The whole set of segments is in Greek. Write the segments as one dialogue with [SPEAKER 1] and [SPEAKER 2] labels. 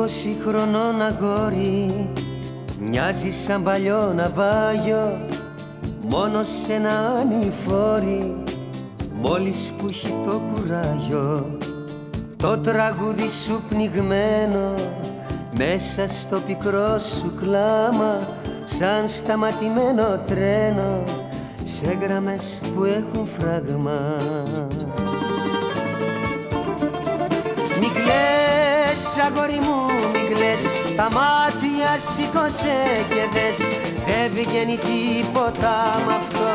[SPEAKER 1] Είκοσι χρονών αγόρι Μοιάζει σαν παλιό ναυάγιο Μόνο σε ένα ανηφόρι Μόλις που έχει το κουράγιο. Το τραγούδι σου πνιγμένο Μέσα στο πικρό σου κλάμα Σαν σταματημένο τρένο Σε γραμμές που έχουν φράγμα. Μη κλαις αγόρι μου μη κλαις Τα μάτια σήκωσε και δες. Δεν βγαίνει τίποτα μ' αυτό.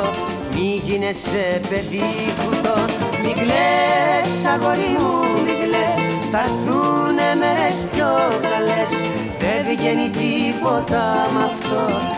[SPEAKER 1] Μη γίνεσαι παιδί κουτό. Μη κλαις αγόρι μου μη κλαις. Θα έρθουνε μέρες πιο καλές. Δεν βγαίνει τίποτα μ' αυτό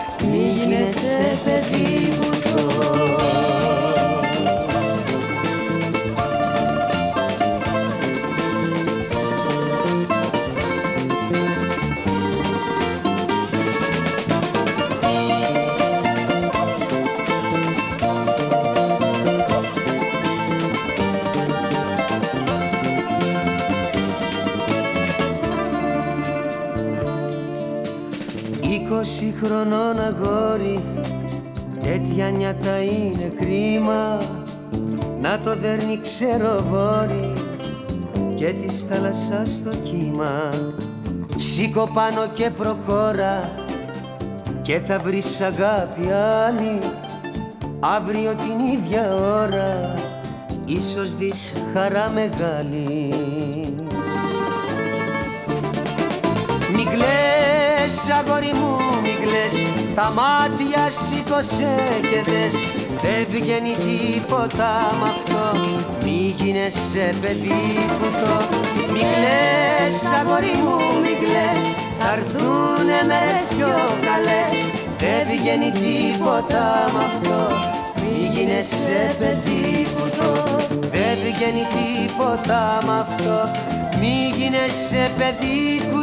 [SPEAKER 1] Είκοσι χρονών αγόρι. Τέτοια νιάτα είναι κρίμα να το δέρνει ξεροβόρι και της θάλασσα στο κύμα. Σήκω πάνω και προχώρα και θα βρεις αγάπη άλλη. Αύριο την ίδια ώρα ίσως δεις χαρά μεγάλη. Μη κλαις αγόρι μου μη κλαις Τα μάτια σήκωσε και δες Δεν βγαίνει τίποτα μ' αυτό. Μη γίνεσαι παιδί κουτό Μη κλαις αγόρι μου μη κλαις. Θα έρθουνε μέρες πιο καλές Δεν βγαίνει τίποτα μ' αυτό. Μη γίνεσαι παιδί κουτό Δεν βγαίνει τίποτα μ' αυτό. Μη γίνεσαι παιδί κουτό